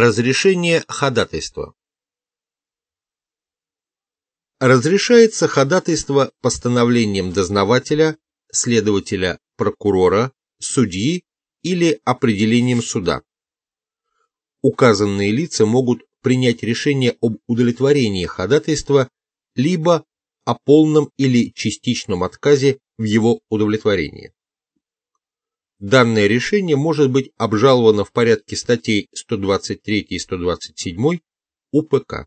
Разрешение ходатайства Разрешается ходатайство постановлением дознавателя, следователя, прокурора, судьи или определением суда. Указанные лица могут принять решение об удовлетворении ходатайства либо о полном или частичном отказе в его удовлетворении. Данное решение может быть обжаловано в порядке статей 123 и 127 УПК.